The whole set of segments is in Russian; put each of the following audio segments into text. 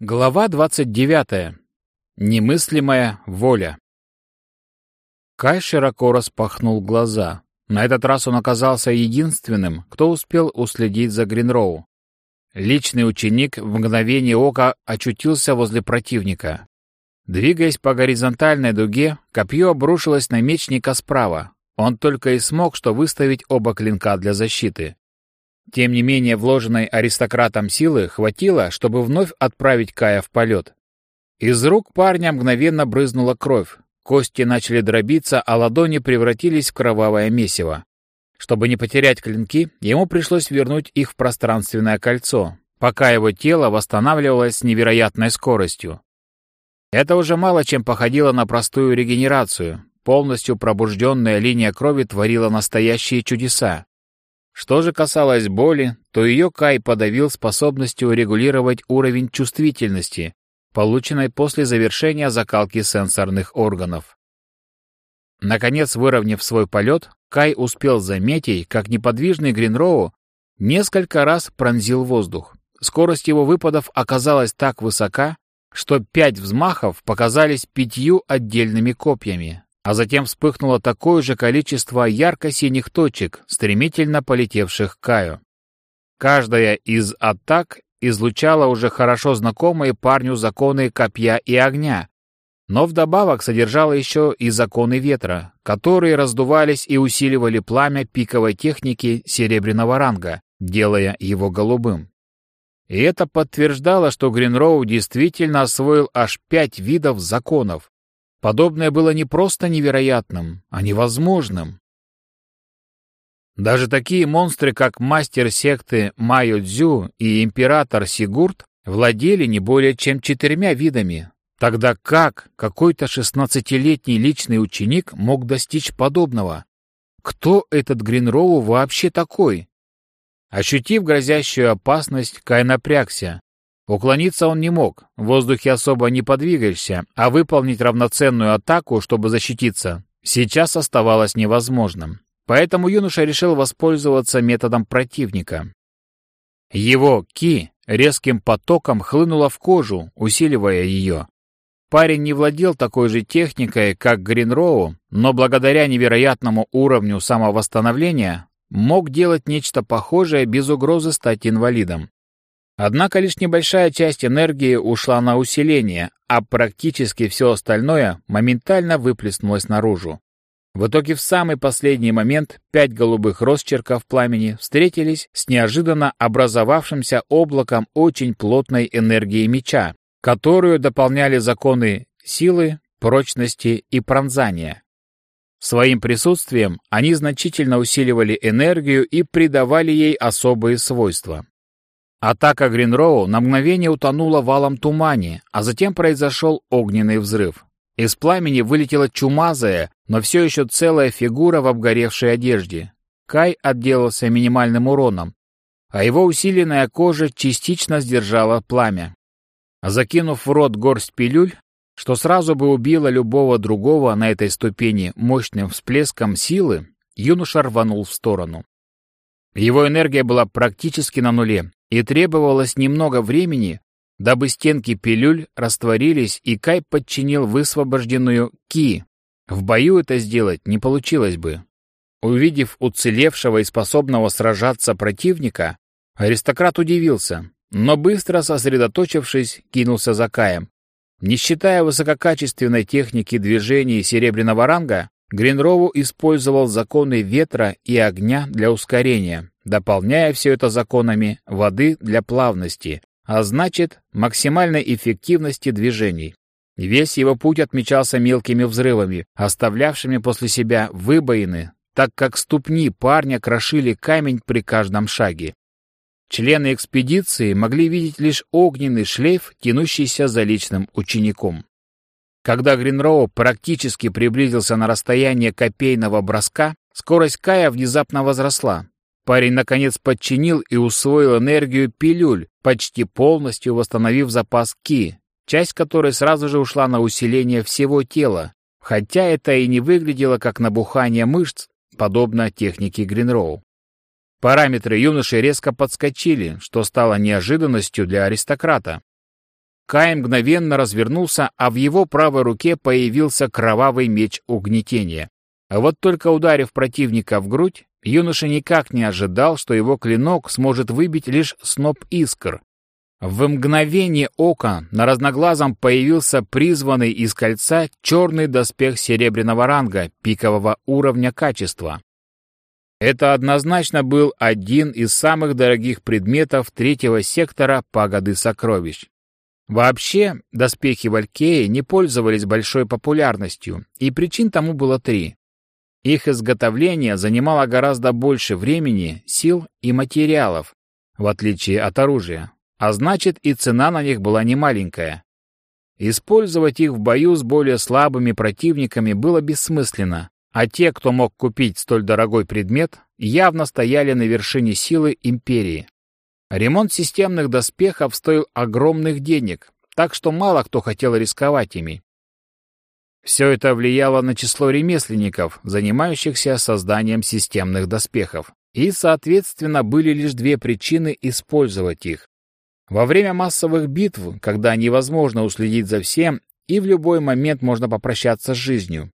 Глава 29. Немыслимая воля. Кай широко распахнул глаза. На этот раз он оказался единственным, кто успел уследить за Гринроу. Личный ученик в мгновение ока очутился возле противника. Двигаясь по горизонтальной дуге, копье обрушилось на мечника справа. Он только и смог что выставить оба клинка для защиты. Тем не менее, вложенной аристократом силы хватило, чтобы вновь отправить Кая в полет. Из рук парня мгновенно брызнула кровь. Кости начали дробиться, а ладони превратились в кровавое месиво. Чтобы не потерять клинки, ему пришлось вернуть их в пространственное кольцо, пока его тело восстанавливалось с невероятной скоростью. Это уже мало чем походило на простую регенерацию. Полностью пробужденная линия крови творила настоящие чудеса. Что же касалось боли, то ее Кай подавил способностью регулировать уровень чувствительности, полученной после завершения закалки сенсорных органов. Наконец, выровняв свой полет, Кай успел заметить, как неподвижный Гринроу несколько раз пронзил воздух. Скорость его выпадов оказалась так высока, что пять взмахов показались пятью отдельными копьями а затем вспыхнуло такое же количество ярко-синих точек, стремительно полетевших к Каю. Каждая из атак излучала уже хорошо знакомые парню законы копья и огня, но вдобавок содержала еще и законы ветра, которые раздувались и усиливали пламя пиковой техники серебряного ранга, делая его голубым. И это подтверждало, что Гринроу действительно освоил аж пять видов законов, Подобное было не просто невероятным, а невозможным. Даже такие монстры, как мастер секты Майо Цзю и император Сигурд, владели не более чем четырьмя видами. Тогда как какой-то шестнадцатилетний личный ученик мог достичь подобного? Кто этот Гринроу вообще такой? Ощутив грозящую опасность, Кай напрягся. Уклониться он не мог, в воздухе особо не подвигаешься, а выполнить равноценную атаку, чтобы защититься, сейчас оставалось невозможным. Поэтому юноша решил воспользоваться методом противника. Его ки резким потоком хлынуло в кожу, усиливая ее. Парень не владел такой же техникой, как Гринроу, но благодаря невероятному уровню самовосстановления мог делать нечто похожее без угрозы стать инвалидом. Однако лишь небольшая часть энергии ушла на усиление, а практически все остальное моментально выплеснулось наружу. В итоге в самый последний момент пять голубых росчерков пламени встретились с неожиданно образовавшимся облаком очень плотной энергии меча, которую дополняли законы силы, прочности и пронзания. Своим присутствием они значительно усиливали энергию и придавали ей особые свойства. Атака Гринроу на мгновение утонула валом тумане, а затем произошел огненный взрыв. Из пламени вылетела чумазая, но все еще целая фигура в обгоревшей одежде. Кай отделался минимальным уроном, а его усиленная кожа частично сдержала пламя. Закинув в рот горсть пилюль, что сразу бы убило любого другого на этой ступени мощным всплеском силы, юноша рванул в сторону. Его энергия была практически на нуле, и требовалось немного времени, дабы стенки пилюль растворились, и Кай подчинил высвобожденную Ки. В бою это сделать не получилось бы. Увидев уцелевшего и способного сражаться противника, аристократ удивился, но быстро сосредоточившись, кинулся за Каем. Не считая высококачественной техники движений серебряного ранга, Гринрову использовал законы ветра и огня для ускорения, дополняя все это законами воды для плавности, а значит, максимальной эффективности движений. Весь его путь отмечался мелкими взрывами, оставлявшими после себя выбоины, так как ступни парня крошили камень при каждом шаге. Члены экспедиции могли видеть лишь огненный шлейф, тянущийся за личным учеником. Когда Гринроу практически приблизился на расстояние копейного броска, скорость Кая внезапно возросла. Парень, наконец, подчинил и усвоил энергию пилюль, почти полностью восстановив запас Ки, часть которой сразу же ушла на усиление всего тела, хотя это и не выглядело как набухание мышц, подобно технике Гринроу. Параметры юноши резко подскочили, что стало неожиданностью для аристократа. Кай мгновенно развернулся, а в его правой руке появился кровавый меч угнетения. А вот только ударив противника в грудь, юноша никак не ожидал, что его клинок сможет выбить лишь сноп искр. В мгновение ока на разноглазом появился призванный из кольца черный доспех серебряного ранга пикового уровня качества. Это однозначно был один из самых дорогих предметов третьего сектора пагоды сокровищ. Вообще, доспехи Валькеи не пользовались большой популярностью, и причин тому было три. Их изготовление занимало гораздо больше времени, сил и материалов, в отличие от оружия, а значит и цена на них была немаленькая. Использовать их в бою с более слабыми противниками было бессмысленно, а те, кто мог купить столь дорогой предмет, явно стояли на вершине силы империи. Ремонт системных доспехов стоил огромных денег, так что мало кто хотел рисковать ими. Все это влияло на число ремесленников, занимающихся созданием системных доспехов, и, соответственно, были лишь две причины использовать их. Во время массовых битв, когда невозможно уследить за всем, и в любой момент можно попрощаться с жизнью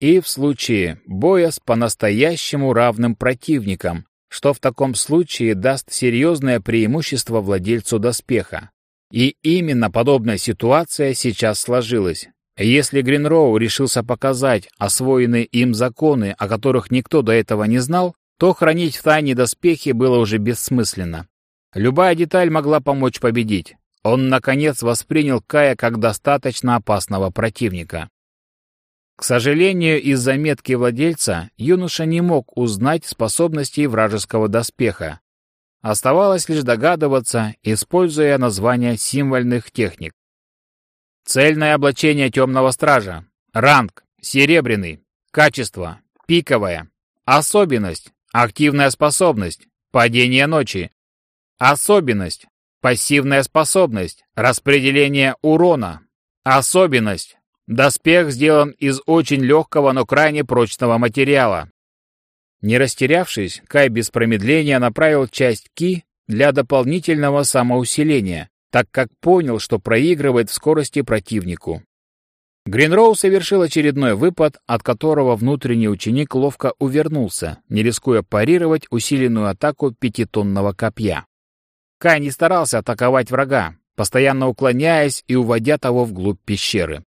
и в случае боя с по-настоящему равным противником, что в таком случае даст серьезное преимущество владельцу доспеха. И именно подобная ситуация сейчас сложилась. Если Гринроу решился показать освоенные им законы, о которых никто до этого не знал, то хранить в тайне доспехи было уже бессмысленно. Любая деталь могла помочь победить. Он, наконец, воспринял Кая как достаточно опасного противника. К сожалению, из заметки владельца юноша не мог узнать способностей вражеского доспеха. Оставалось лишь догадываться, используя названия символьных техник. Цельное облачение темного стража. Ранг. Серебряный. Качество. Пиковое. Особенность. Активная способность. Падение ночи. Особенность. Пассивная способность. Распределение урона. Особенность. Доспех сделан из очень легкого, но крайне прочного материала. Не растерявшись, Кай без промедления направил часть Ки для дополнительного самоусиления, так как понял, что проигрывает в скорости противнику. Гринроу совершил очередной выпад, от которого внутренний ученик ловко увернулся, не рискуя парировать усиленную атаку пятитонного копья. Кай не старался атаковать врага, постоянно уклоняясь и уводя того вглубь пещеры.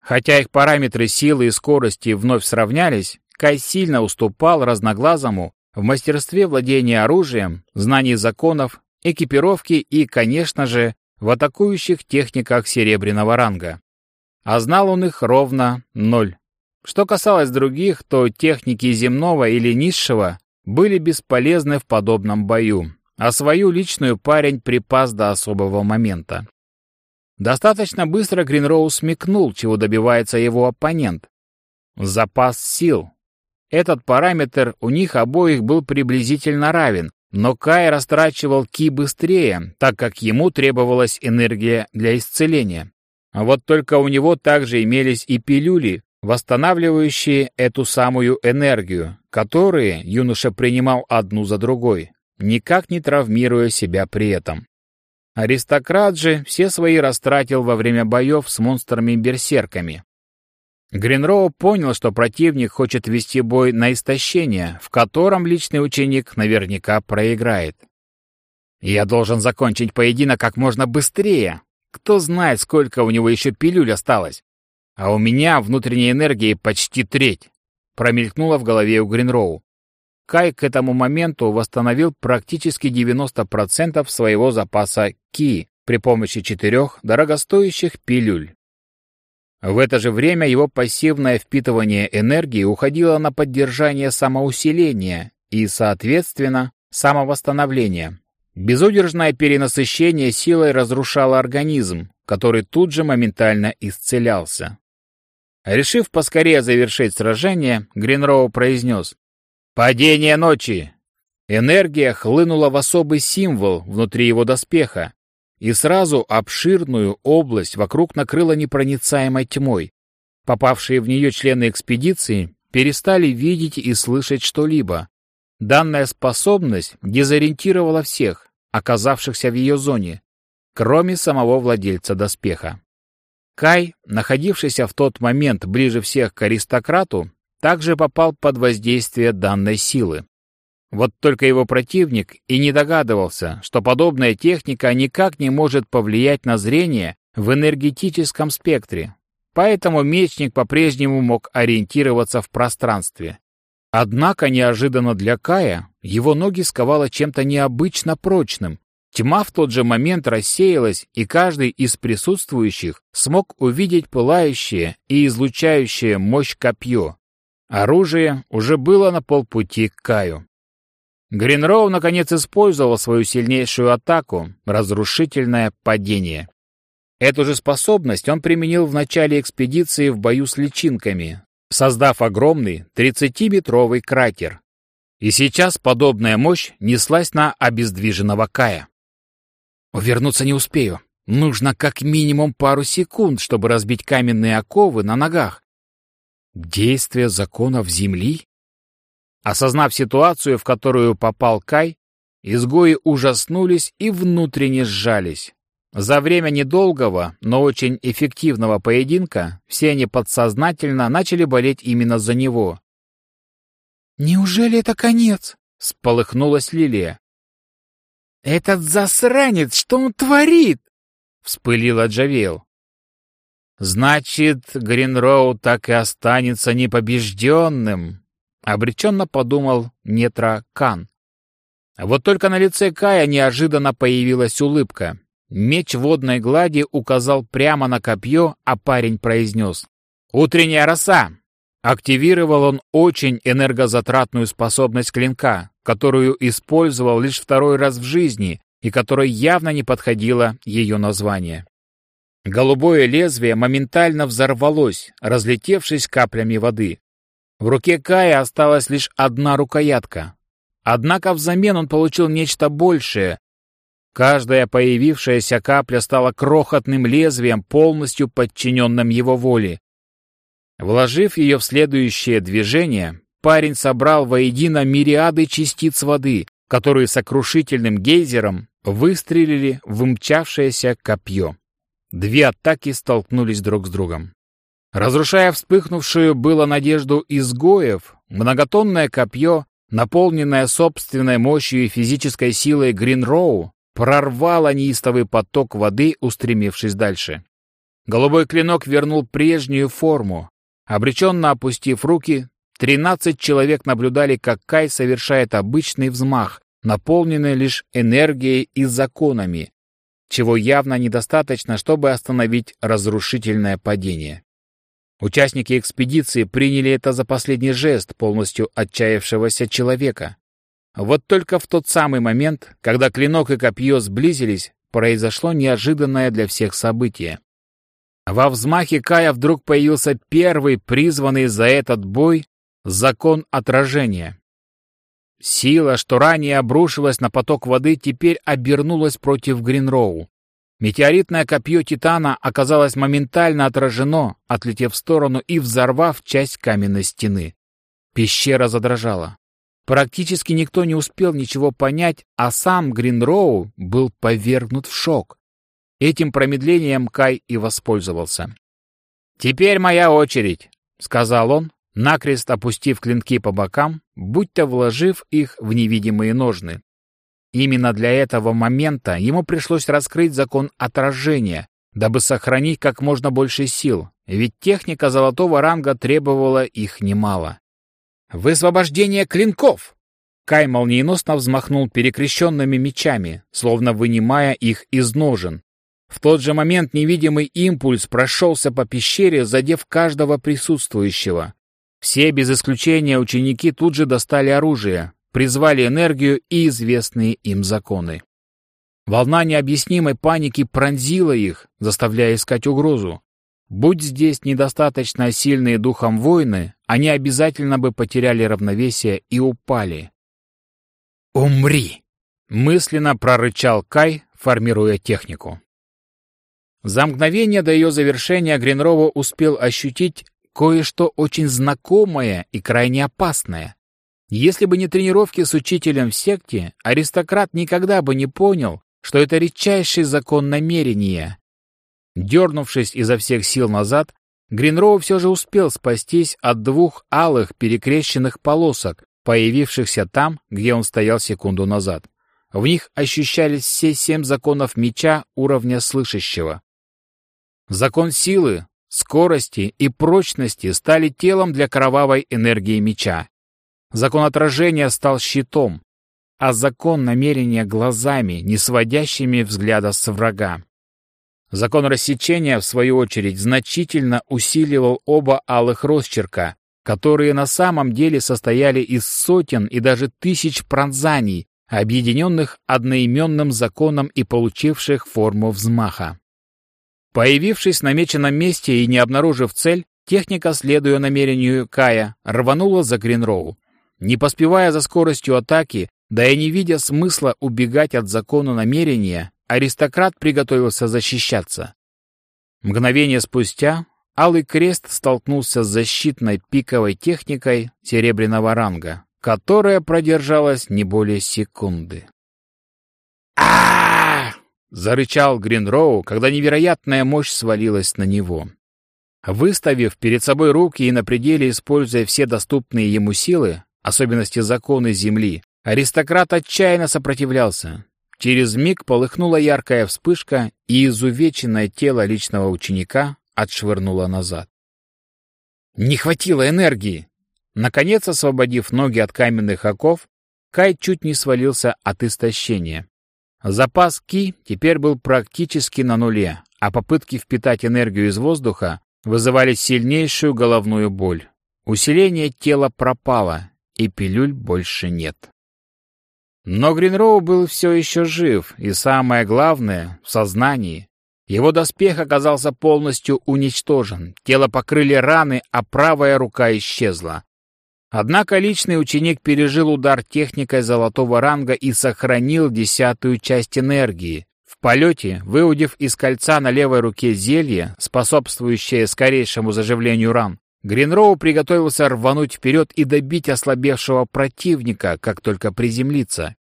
Хотя их параметры силы и скорости вновь сравнялись, Кай сильно уступал разноглазому в мастерстве владения оружием, знании законов, экипировки и, конечно же, в атакующих техниках серебряного ранга. А знал он их ровно ноль. Что касалось других, то техники земного или низшего были бесполезны в подобном бою, а свою личную парень припас до особого момента. Достаточно быстро Гринроу смекнул, чего добивается его оппонент. Запас сил. Этот параметр у них обоих был приблизительно равен, но Кай растрачивал ки быстрее, так как ему требовалась энергия для исцеления. А вот только у него также имелись и пилюли, восстанавливающие эту самую энергию, которые юноша принимал одну за другой, никак не травмируя себя при этом. Аристократ же все свои растратил во время боев с монстрами-берсерками. Гринроу понял, что противник хочет вести бой на истощение, в котором личный ученик наверняка проиграет. «Я должен закончить поединок как можно быстрее. Кто знает, сколько у него еще пилюль осталось. А у меня внутренней энергии почти треть», — промелькнуло в голове у Гринроу. Кай к этому моменту восстановил практически 90% своего запаса ки при помощи четырех дорогостоящих пилюль. В это же время его пассивное впитывание энергии уходило на поддержание самоусиления и, соответственно, самовосстановления. Безудержное перенасыщение силой разрушало организм, который тут же моментально исцелялся. Решив поскорее завершить сражение, Гринроу произнес Падение ночи! Энергия хлынула в особый символ внутри его доспеха, и сразу обширную область вокруг накрыла непроницаемой тьмой. Попавшие в нее члены экспедиции перестали видеть и слышать что-либо. Данная способность дезориентировала всех, оказавшихся в ее зоне. кроме самого владельца доспеха. Кай, находившийся в тот момент ближе всех к аристократу, также попал под воздействие данной силы. Вот только его противник и не догадывался, что подобная техника никак не может повлиять на зрение в энергетическом спектре, поэтому мечник по-прежнему мог ориентироваться в пространстве. Однако неожиданно для Кая его ноги сковало чем-то необычно прочным. Тьма в тот же момент рассеялась, и каждый из присутствующих смог увидеть пылающее и излучающее мощь копье. Оружие уже было на полпути к Каю. Гринроу наконец использовал свою сильнейшую атаку — разрушительное падение. Эту же способность он применил в начале экспедиции в бою с личинками, создав огромный 30-метровый кратер. И сейчас подобная мощь неслась на обездвиженного Кая. «Увернуться не успею. Нужно как минимум пару секунд, чтобы разбить каменные оковы на ногах. Действие законов Земли? Осознав ситуацию, в которую попал Кай, изгои ужаснулись и внутренне сжались. За время недолгого, но очень эффективного поединка все они подсознательно начали болеть именно за него. «Неужели это конец?» — сполыхнулась Лилия. «Этот засранец, что он творит?» — вспылила Джавел. «Значит, Гринроу так и останется непобежденным», — обреченно подумал Нетра Кан. Вот только на лице Кая неожиданно появилась улыбка. Меч водной глади указал прямо на копье, а парень произнес «Утренняя роса!». Активировал он очень энергозатратную способность клинка, которую использовал лишь второй раз в жизни и которой явно не подходило ее название. Голубое лезвие моментально взорвалось, разлетевшись каплями воды. В руке Кая осталась лишь одна рукоятка. Однако взамен он получил нечто большее. Каждая появившаяся капля стала крохотным лезвием, полностью подчиненным его воле. Вложив ее в следующее движение, парень собрал воедино мириады частиц воды, которые сокрушительным гейзером выстрелили в мчавшееся копье. Две атаки столкнулись друг с другом. Разрушая вспыхнувшую было надежду изгоев, многотонное копье, наполненное собственной мощью и физической силой Гринроу, прорвало неистовый поток воды, устремившись дальше. Голубой клинок вернул прежнюю форму. Обреченно опустив руки, тринадцать человек наблюдали, как Кай совершает обычный взмах, наполненный лишь энергией и законами, чего явно недостаточно, чтобы остановить разрушительное падение. Участники экспедиции приняли это за последний жест полностью отчаявшегося человека. Вот только в тот самый момент, когда клинок и копье сблизились, произошло неожиданное для всех событие. Во взмахе Кая вдруг появился первый призванный за этот бой закон отражения. Сила, что ранее обрушилась на поток воды, теперь обернулась против Гринроу. Метеоритное копье Титана оказалось моментально отражено, отлетев в сторону и взорвав часть каменной стены. Пещера задрожала. Практически никто не успел ничего понять, а сам Гринроу был повергнут в шок. Этим промедлением Кай и воспользовался. «Теперь моя очередь», — сказал он, накрест опустив клинки по бокам, будто вложив их в невидимые ножны. Именно для этого момента ему пришлось раскрыть закон отражения, дабы сохранить как можно больше сил, ведь техника золотого ранга требовала их немало. «Высвобождение клинков!» Кай молниеносно взмахнул перекрещенными мечами, словно вынимая их из ножен. В тот же момент невидимый импульс прошелся по пещере, задев каждого присутствующего. Все, без исключения ученики, тут же достали оружие, призвали энергию и известные им законы. Волна необъяснимой паники пронзила их, заставляя искать угрозу. Будь здесь недостаточно сильные духом воины, они обязательно бы потеряли равновесие и упали. «Умри!» — мысленно прорычал Кай, формируя технику. За мгновение до ее завершения Гринрово успел ощутить кое-что очень знакомое и крайне опасное. Если бы не тренировки с учителем в секте, аристократ никогда бы не понял, что это редчайший закон намерения. Дернувшись изо всех сил назад, Гринроу все же успел спастись от двух алых перекрещенных полосок, появившихся там, где он стоял секунду назад. В них ощущались все семь законов меча уровня слышащего. Закон силы, скорости и прочности стали телом для кровавой энергии меча. Закон отражения стал щитом, а закон намерения глазами, не сводящими взгляда с врага. Закон рассечения, в свою очередь, значительно усиливал оба алых росчерка, которые на самом деле состояли из сотен и даже тысяч пронзаний, объединенных одноименным законом и получивших форму взмаха. Появившись в намеченном месте и не обнаружив цель, техника, следуя намерению Кая, рванула за Гринроу. Не поспевая за скоростью атаки, да и не видя смысла убегать от закона намерения, аристократ приготовился защищаться. Мгновение спустя Алый Крест столкнулся с защитной пиковой техникой серебряного ранга, которая продержалась не более секунды. а зарычал Гринроу, когда невероятная мощь свалилась на него. Выставив перед собой руки и на пределе используя все доступные ему силы, особенности законы Земли, аристократ отчаянно сопротивлялся, Через миг полыхнула яркая вспышка, и изувеченное тело личного ученика отшвырнуло назад. Не хватило энергии. Наконец, освободив ноги от каменных оков, Кай чуть не свалился от истощения. Запас Ки теперь был практически на нуле, а попытки впитать энергию из воздуха вызывали сильнейшую головную боль. Усиление тела пропало, и пилюль больше нет. Но Гринроу был все еще жив, и самое главное — в сознании. Его доспех оказался полностью уничтожен, тело покрыли раны, а правая рука исчезла. Однако личный ученик пережил удар техникой золотого ранга и сохранил десятую часть энергии. В полете, выудив из кольца на левой руке зелье, способствующее скорейшему заживлению ран, Гринроу приготовился рвануть вперед и добить ослабевшего противника, как только приземлиться.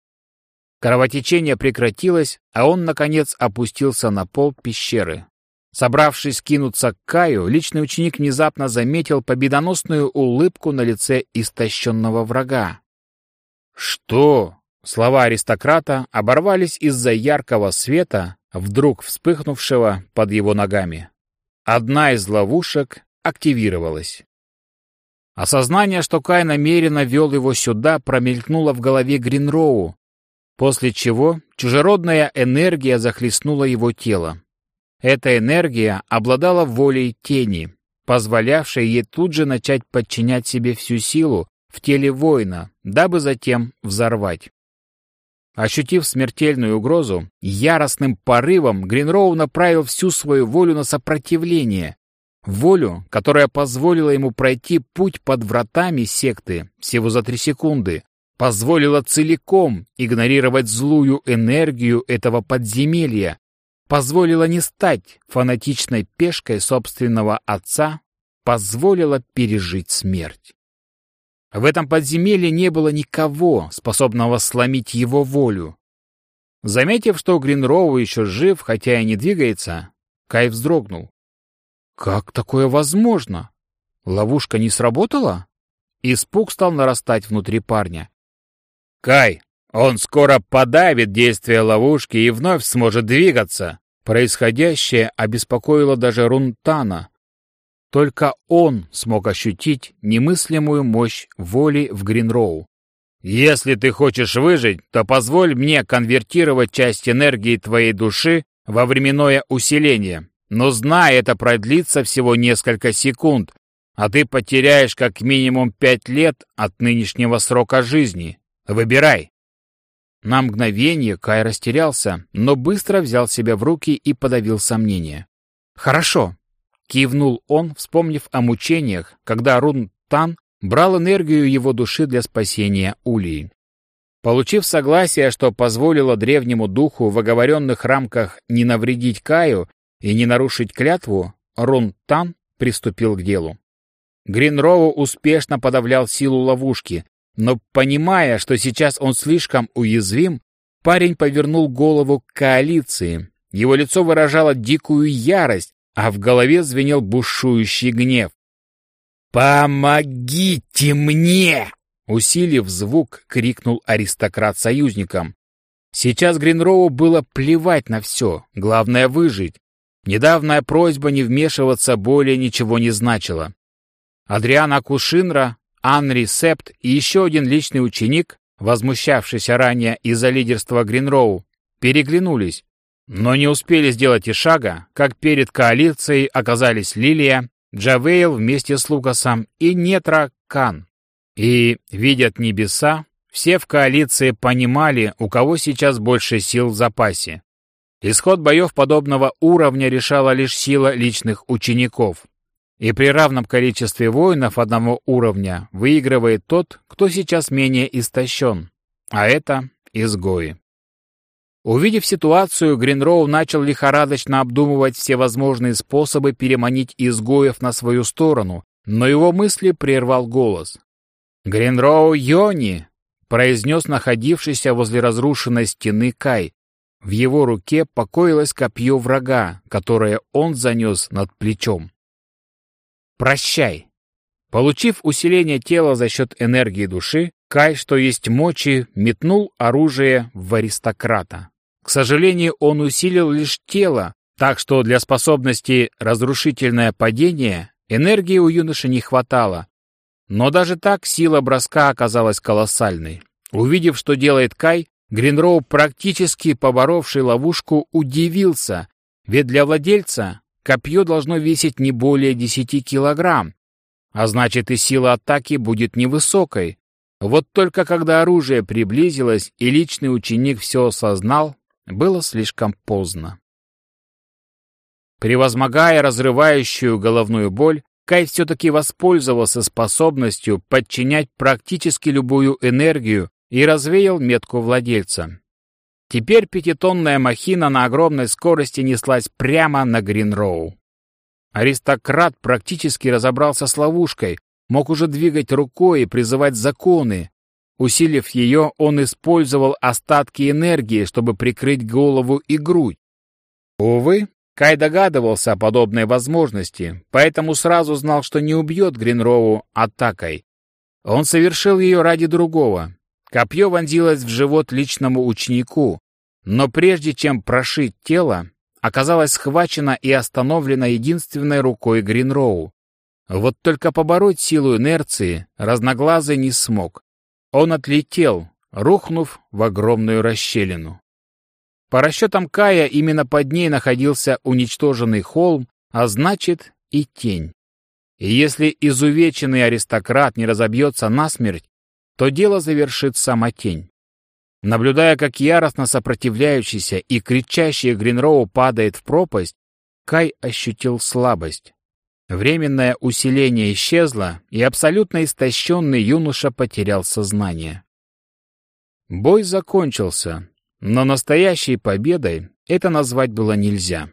Кровотечение прекратилось, а он, наконец, опустился на пол пещеры. Собравшись кинуться к Каю, личный ученик внезапно заметил победоносную улыбку на лице истощенного врага. «Что?» Слова аристократа оборвались из-за яркого света, вдруг вспыхнувшего под его ногами. Одна из ловушек активировалась. Осознание, что Кай намеренно вел его сюда, промелькнуло в голове Гринроу, после чего чужеродная энергия захлестнула его тело. Эта энергия обладала волей тени, позволявшей ей тут же начать подчинять себе всю силу в теле воина, дабы затем взорвать. Ощутив смертельную угрозу, яростным порывом Гринроу направил всю свою волю на сопротивление, Волю, которая позволила ему пройти путь под вратами секты всего за три секунды, позволила целиком игнорировать злую энергию этого подземелья, позволила не стать фанатичной пешкой собственного отца, позволила пережить смерть. В этом подземелье не было никого, способного сломить его волю. Заметив, что Гринроу еще жив, хотя и не двигается, Кай вздрогнул. Как такое возможно? Ловушка не сработала? Испуг стал нарастать внутри парня. «Кай, он скоро подавит действие ловушки и вновь сможет двигаться!» Происходящее обеспокоило даже Рунтана. Только он смог ощутить немыслимую мощь воли в Гринроу. «Если ты хочешь выжить, то позволь мне конвертировать часть энергии твоей души во временное усиление. Но знай, это продлится всего несколько секунд, а ты потеряешь как минимум пять лет от нынешнего срока жизни. Выбирай. На мгновение Кай растерялся, но быстро взял себя в руки и подавил сомнения. «Хорошо», — кивнул он, вспомнив о мучениях, когда Рун Тан брал энергию его души для спасения Улии. Получив согласие, что позволило древнему духу в оговоренных рамках не навредить Каю, и не нарушить клятву, Рун Тан приступил к делу. Гринроу успешно подавлял силу ловушки, но, понимая, что сейчас он слишком уязвим, парень повернул голову к коалиции. Его лицо выражало дикую ярость, а в голове звенел бушующий гнев. «Помогите мне!» Усилив звук, крикнул аристократ союзникам. Сейчас Гринроу было плевать на все, главное выжить. Недавняя просьба не вмешиваться более ничего не значила. Адриана Кушинра, Анри Септ и еще один личный ученик, возмущавшийся ранее из-за лидерства Гринроу, переглянулись, но не успели сделать и шага, как перед коалицией оказались Лилия, Джавейл вместе с Лукасом и Нетра Кан. И, видят небеса, все в коалиции понимали, у кого сейчас больше сил в запасе. Исход боев подобного уровня решала лишь сила личных учеников. И при равном количестве воинов одного уровня выигрывает тот, кто сейчас менее истощен, а это изгои. Увидев ситуацию, Гринроу начал лихорадочно обдумывать все возможные способы переманить изгоев на свою сторону, но его мысли прервал голос. «Гринроу Йони!» — произнес находившийся возле разрушенной стены Кай. В его руке покоилось копье врага, которое он занес над плечом. «Прощай!» Получив усиление тела за счет энергии души, Кай, что есть мочи, метнул оружие в аристократа. К сожалению, он усилил лишь тело, так что для способности разрушительное падение энергии у юноши не хватало. Но даже так сила броска оказалась колоссальной. Увидев, что делает Кай, Гринроу, практически поборовший ловушку, удивился, ведь для владельца копье должно весить не более 10 килограмм, а значит и сила атаки будет невысокой. Вот только когда оружие приблизилось и личный ученик все осознал, было слишком поздно. Превозмогая разрывающую головную боль, Кай все-таки воспользовался способностью подчинять практически любую энергию и развеял метку владельца. Теперь пятитонная махина на огромной скорости неслась прямо на Гринроу. Аристократ практически разобрался с ловушкой, мог уже двигать рукой и призывать законы, Усилив ее, он использовал остатки энергии, чтобы прикрыть голову и грудь. Увы, Кай догадывался о подобной возможности, поэтому сразу знал, что не убьет Гринроу атакой. Он совершил ее ради другого. Копье вонзилось в живот личному ученику, но прежде чем прошить тело, оказалось схвачено и остановлено единственной рукой Гринроу. Вот только побороть силу инерции разноглазый не смог. Он отлетел, рухнув в огромную расщелину. По расчетам Кая, именно под ней находился уничтоженный холм, а значит и тень. И если изувеченный аристократ не разобьется насмерть, то дело завершит сама тень. Наблюдая, как яростно сопротивляющийся и кричащий Гринроу падает в пропасть, Кай ощутил слабость. Временное усиление исчезло, и абсолютно истощенный юноша потерял сознание. Бой закончился, но настоящей победой это назвать было нельзя.